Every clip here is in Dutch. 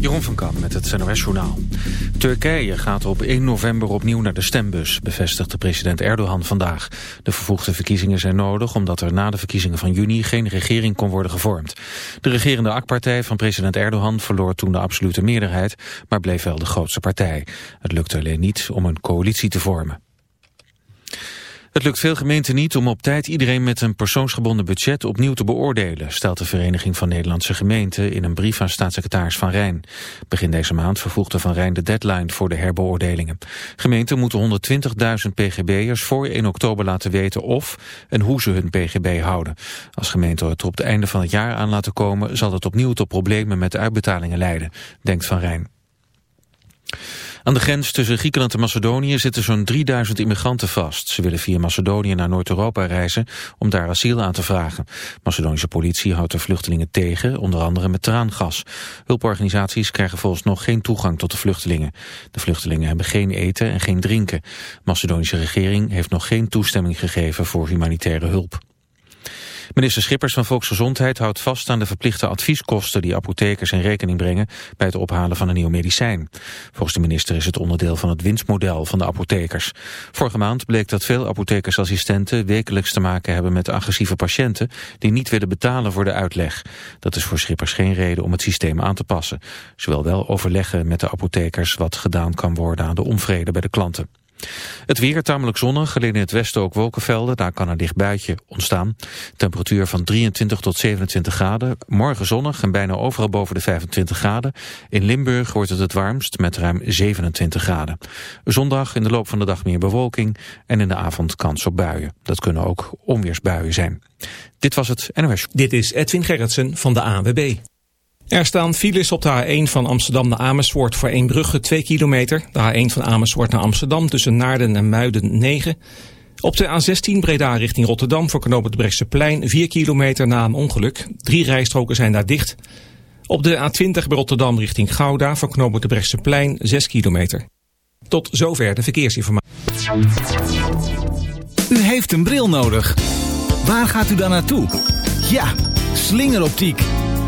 Jeroen van Kamp met het NOS Journaal. Turkije gaat op 1 november opnieuw naar de stembus, bevestigde president Erdogan vandaag. De vervoegde verkiezingen zijn nodig omdat er na de verkiezingen van juni geen regering kon worden gevormd. De regerende AK-partij van president Erdogan verloor toen de absolute meerderheid, maar bleef wel de grootste partij. Het lukte alleen niet om een coalitie te vormen. Het lukt veel gemeenten niet om op tijd iedereen met een persoonsgebonden budget opnieuw te beoordelen, stelt de Vereniging van Nederlandse Gemeenten in een brief aan staatssecretaris Van Rijn. Begin deze maand vervoegde Van Rijn de deadline voor de herbeoordelingen. Gemeenten moeten 120.000 pgb'ers voor 1 oktober laten weten of en hoe ze hun pgb houden. Als gemeenten het er op het einde van het jaar aan laten komen, zal dat opnieuw tot problemen met uitbetalingen leiden, denkt Van Rijn. Aan de grens tussen Griekenland en Macedonië zitten zo'n 3000 immigranten vast. Ze willen via Macedonië naar Noord-Europa reizen om daar asiel aan te vragen. Macedonische politie houdt de vluchtelingen tegen, onder andere met traangas. Hulporganisaties krijgen volgens nog geen toegang tot de vluchtelingen. De vluchtelingen hebben geen eten en geen drinken. Macedonische regering heeft nog geen toestemming gegeven voor humanitaire hulp. Minister Schippers van Volksgezondheid houdt vast aan de verplichte advieskosten die apothekers in rekening brengen bij het ophalen van een nieuw medicijn. Volgens de minister is het onderdeel van het winstmodel van de apothekers. Vorige maand bleek dat veel apothekersassistenten wekelijks te maken hebben met agressieve patiënten die niet willen betalen voor de uitleg. Dat is voor Schippers geen reden om het systeem aan te passen. Ze wil wel overleggen met de apothekers wat gedaan kan worden aan de onvrede bij de klanten. Het weer tamelijk zonnig, alleen in het westen ook wolkenvelden. Daar kan een licht buitje ontstaan. Temperatuur van 23 tot 27 graden. Morgen zonnig en bijna overal boven de 25 graden. In Limburg wordt het het warmst met ruim 27 graden. Zondag in de loop van de dag meer bewolking. En in de avond kans op buien. Dat kunnen ook onweersbuien zijn. Dit was het NOS. Dit is Edwin Gerritsen van de ANWB. Er staan files op de A1 van Amsterdam naar Amersfoort voor Eembrugge 2 kilometer. De A1 van Amersfoort naar Amsterdam tussen Naarden en Muiden 9. Op de A16 Breda richting Rotterdam voor knooppunt Brechtseplein 4 kilometer na een ongeluk. Drie rijstroken zijn daar dicht. Op de A20 bij Rotterdam richting Gouda voor knooppunt Brechtseplein 6 kilometer. Tot zover de verkeersinformatie. U heeft een bril nodig. Waar gaat u dan naartoe? Ja, slingeroptiek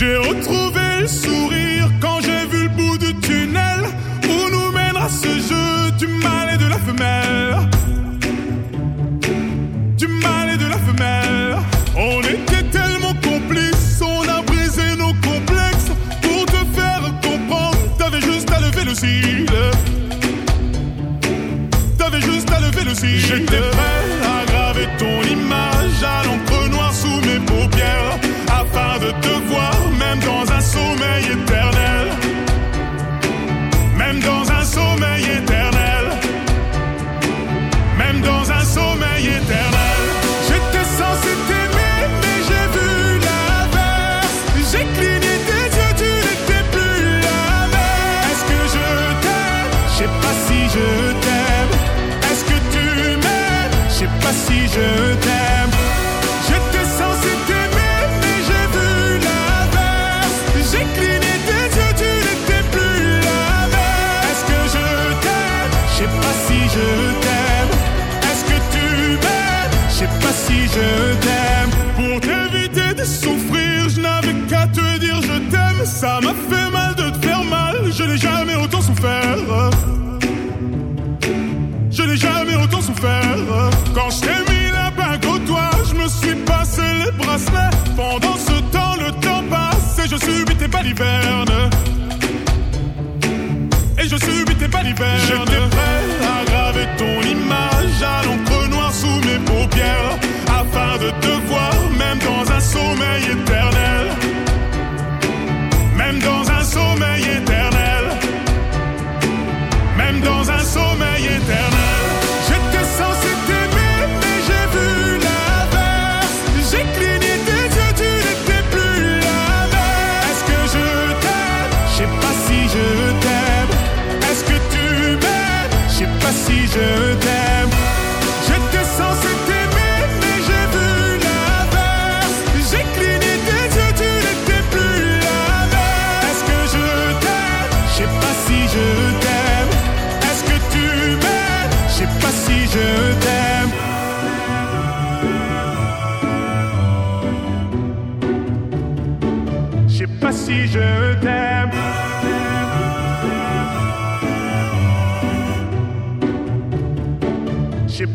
J'ai retrouvé le sourire. Je,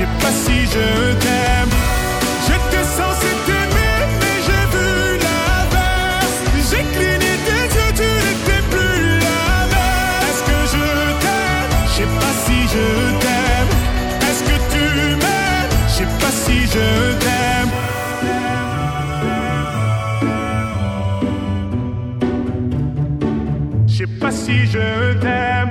Sais pas si je t'aime. J'étais censé t'aimer, mais j'ai vu l'inverse. J'ai cligné tes yeux, tu n'étais plus la même. Est-ce que je t'aime? Je sais pas si je t'aime. Est-ce que tu m'aimes? Je sais pas si je t'aime. Je sais pas si je t'aime.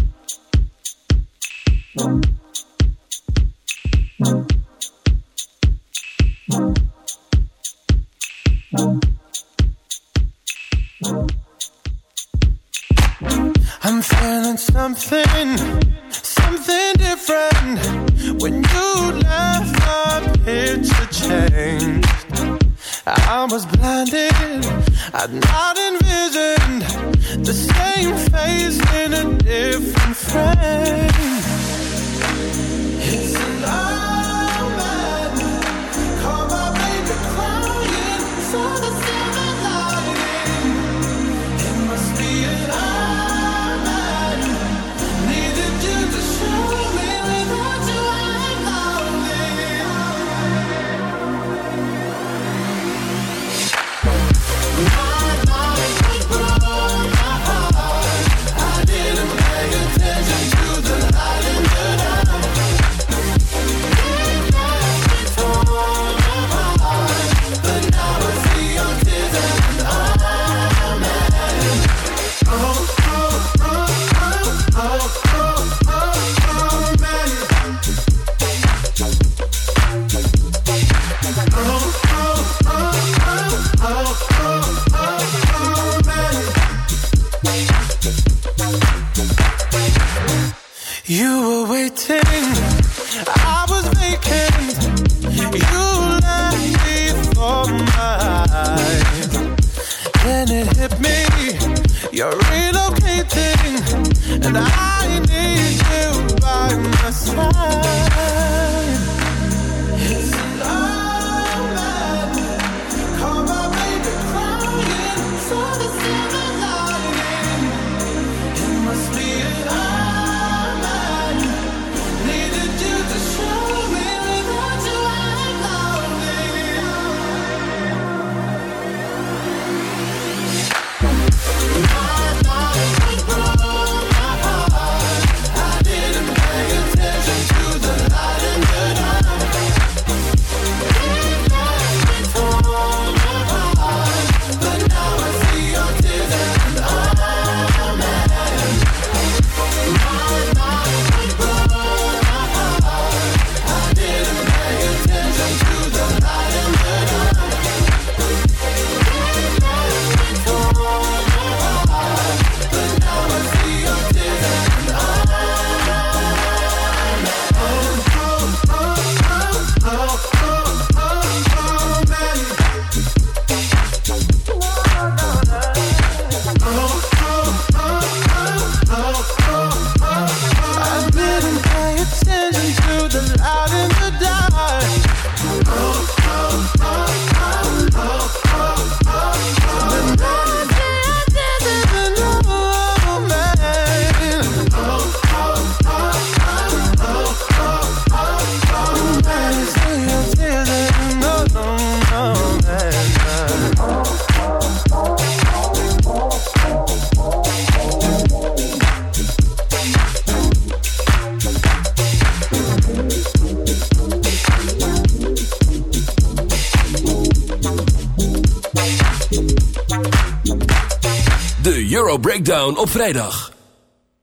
De Euro Breakdown op vrijdag.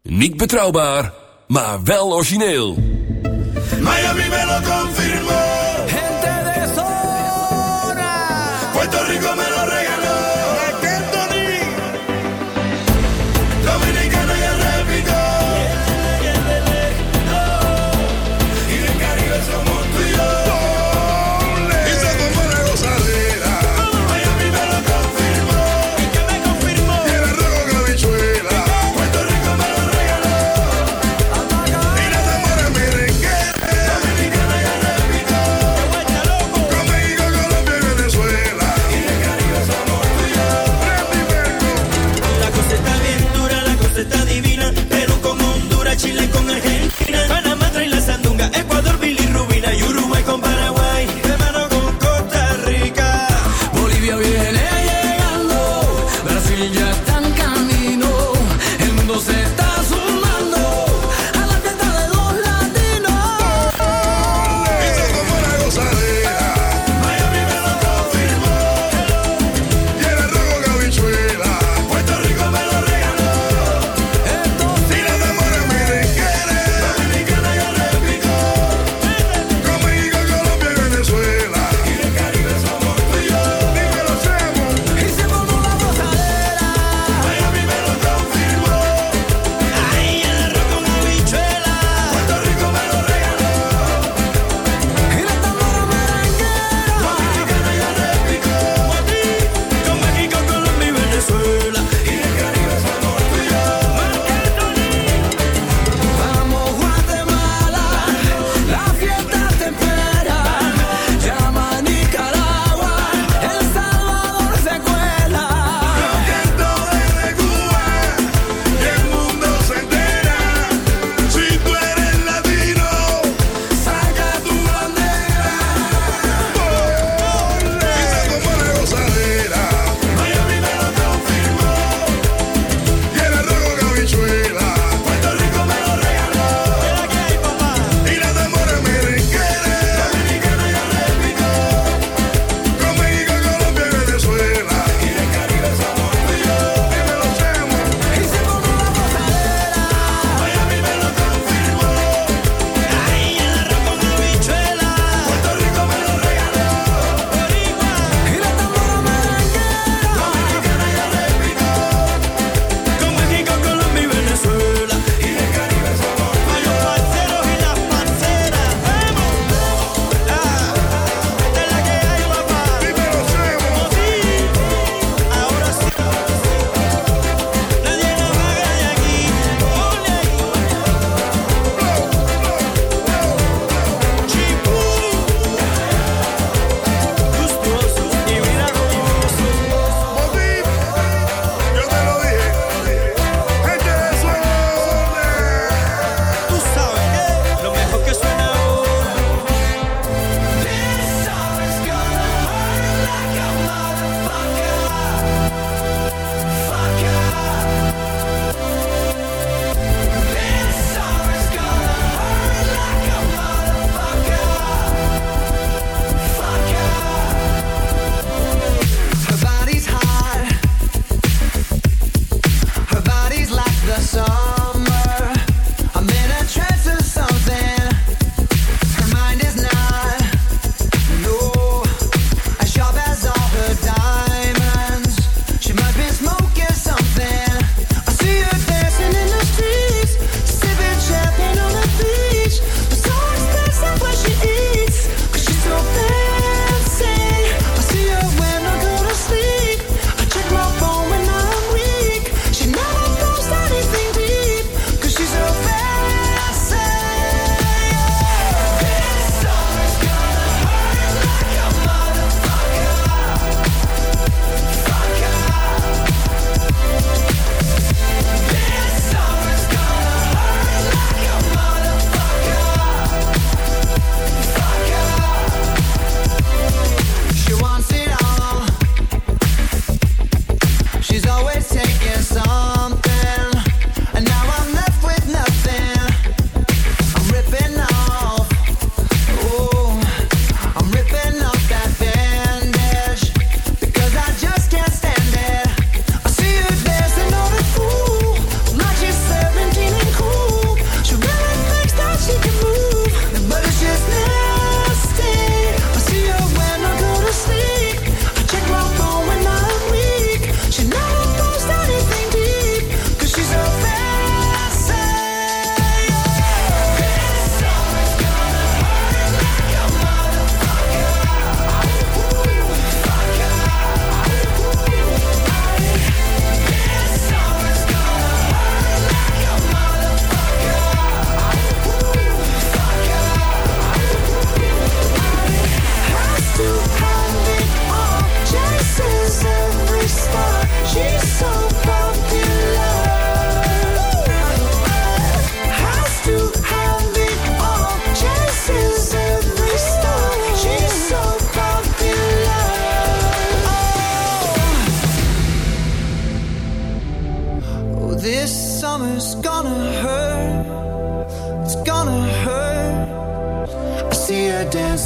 Niet betrouwbaar, maar wel origineel. Miami.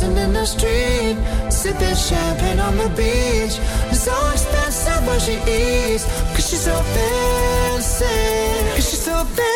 Dancing in the street, sipping champagne on the beach. So expensive what she eats, cause she's so fancy. Cause she's so fancy.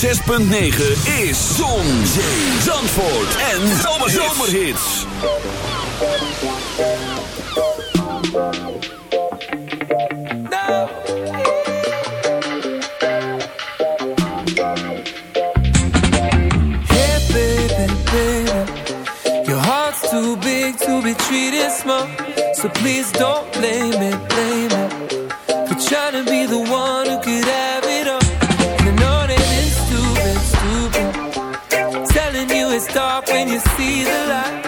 106.9 is Zon, Zee, Zandvoort en Zomerhits. No. Hey baby, baby, your heart's too big to be treated small, so please don't blame it, blame it, for trying to be the one dark when you see the light.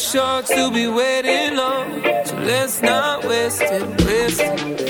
sure to be waiting on. So let's not waste it, waste it.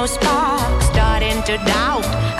no spark, starting to doubt.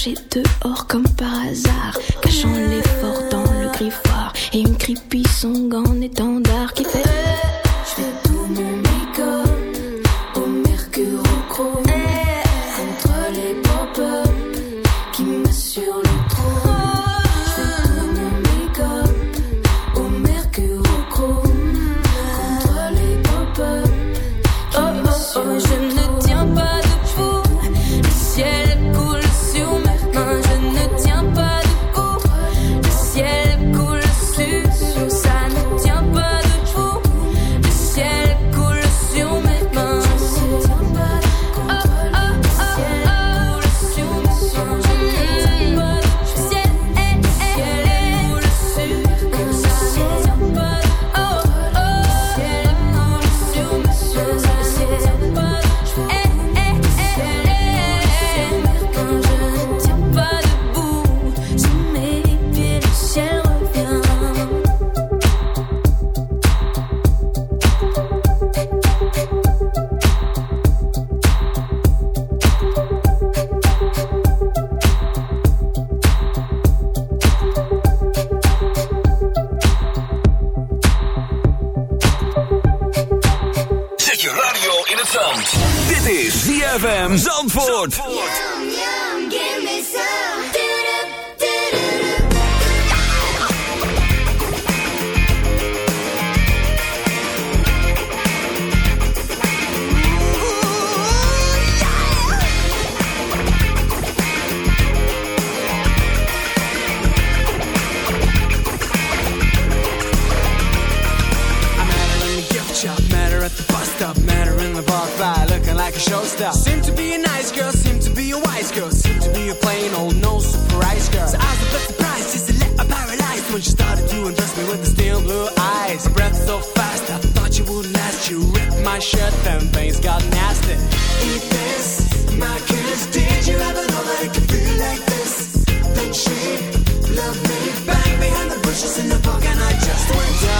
Crachés dehors comme par hasard. Cachant l'effort dans le griffoir. Et une creepy song en étendard qui fait. Her at the bus stop, met her in the bar by looking like a showstopper. Seemed to be a nice girl, seemed to be a wise girl, seemed to be a plain old no surprise girl. So I was a bit surprised, just a little paralyzed when she started to undress me with the steel blue eyes. Her breath so fast, I thought you wouldn't last. You ripped my shirt, then things got nasty. Eat this, my kiss. Did you ever know that it could feel like this? Then she loved me, bang behind the bushes in the park, and I just went yum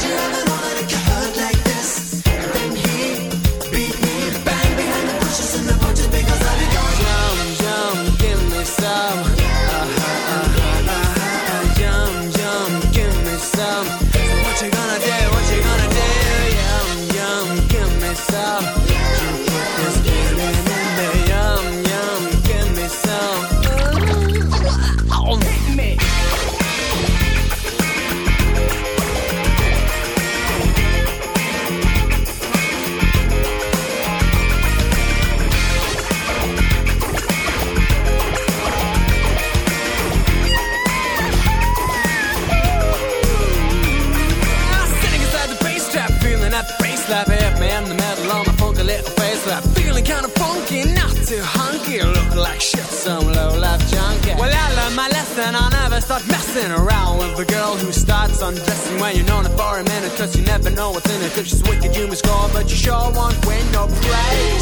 authentic. If she's wicked, you must call, but you sure won't win no praise.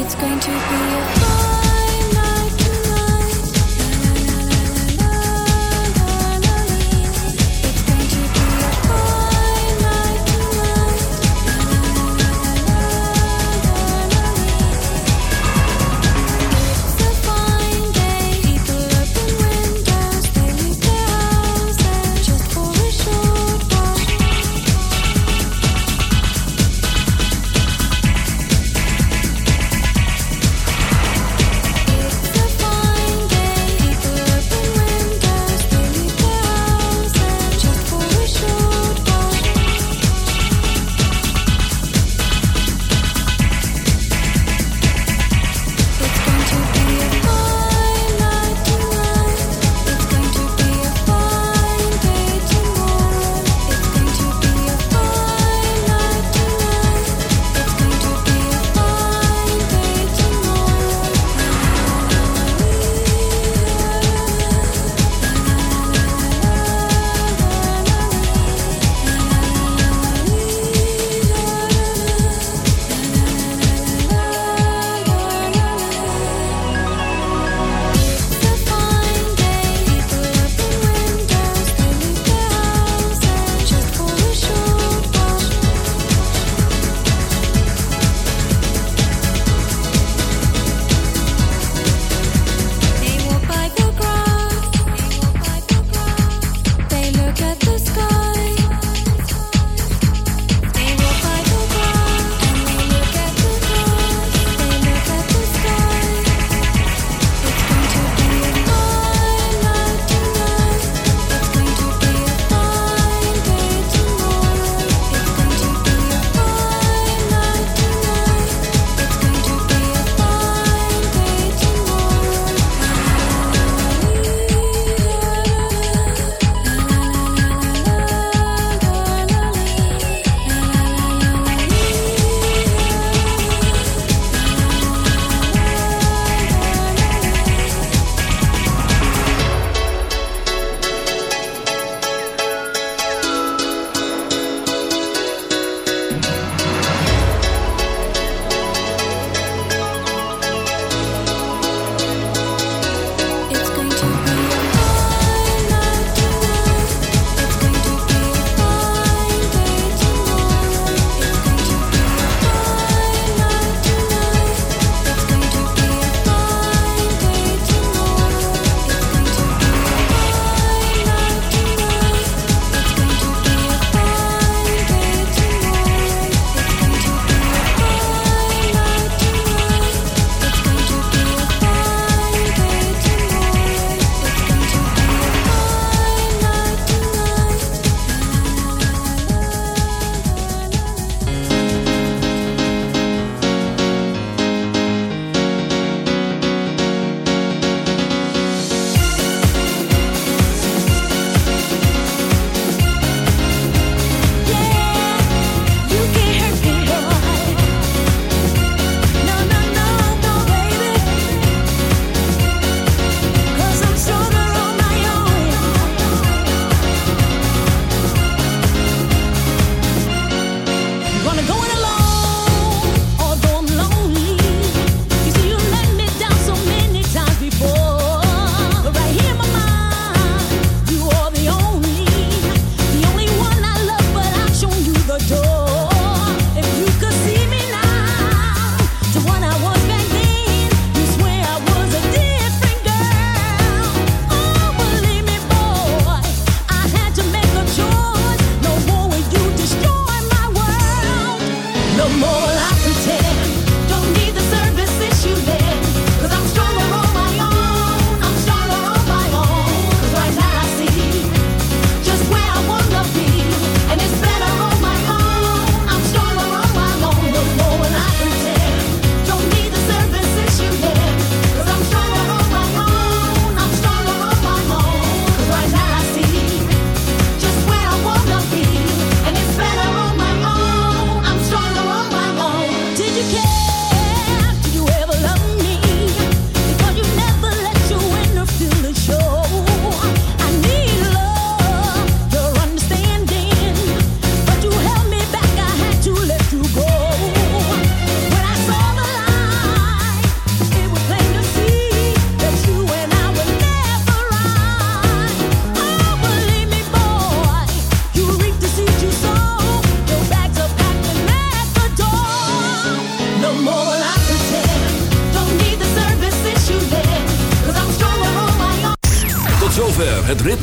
It's going to be a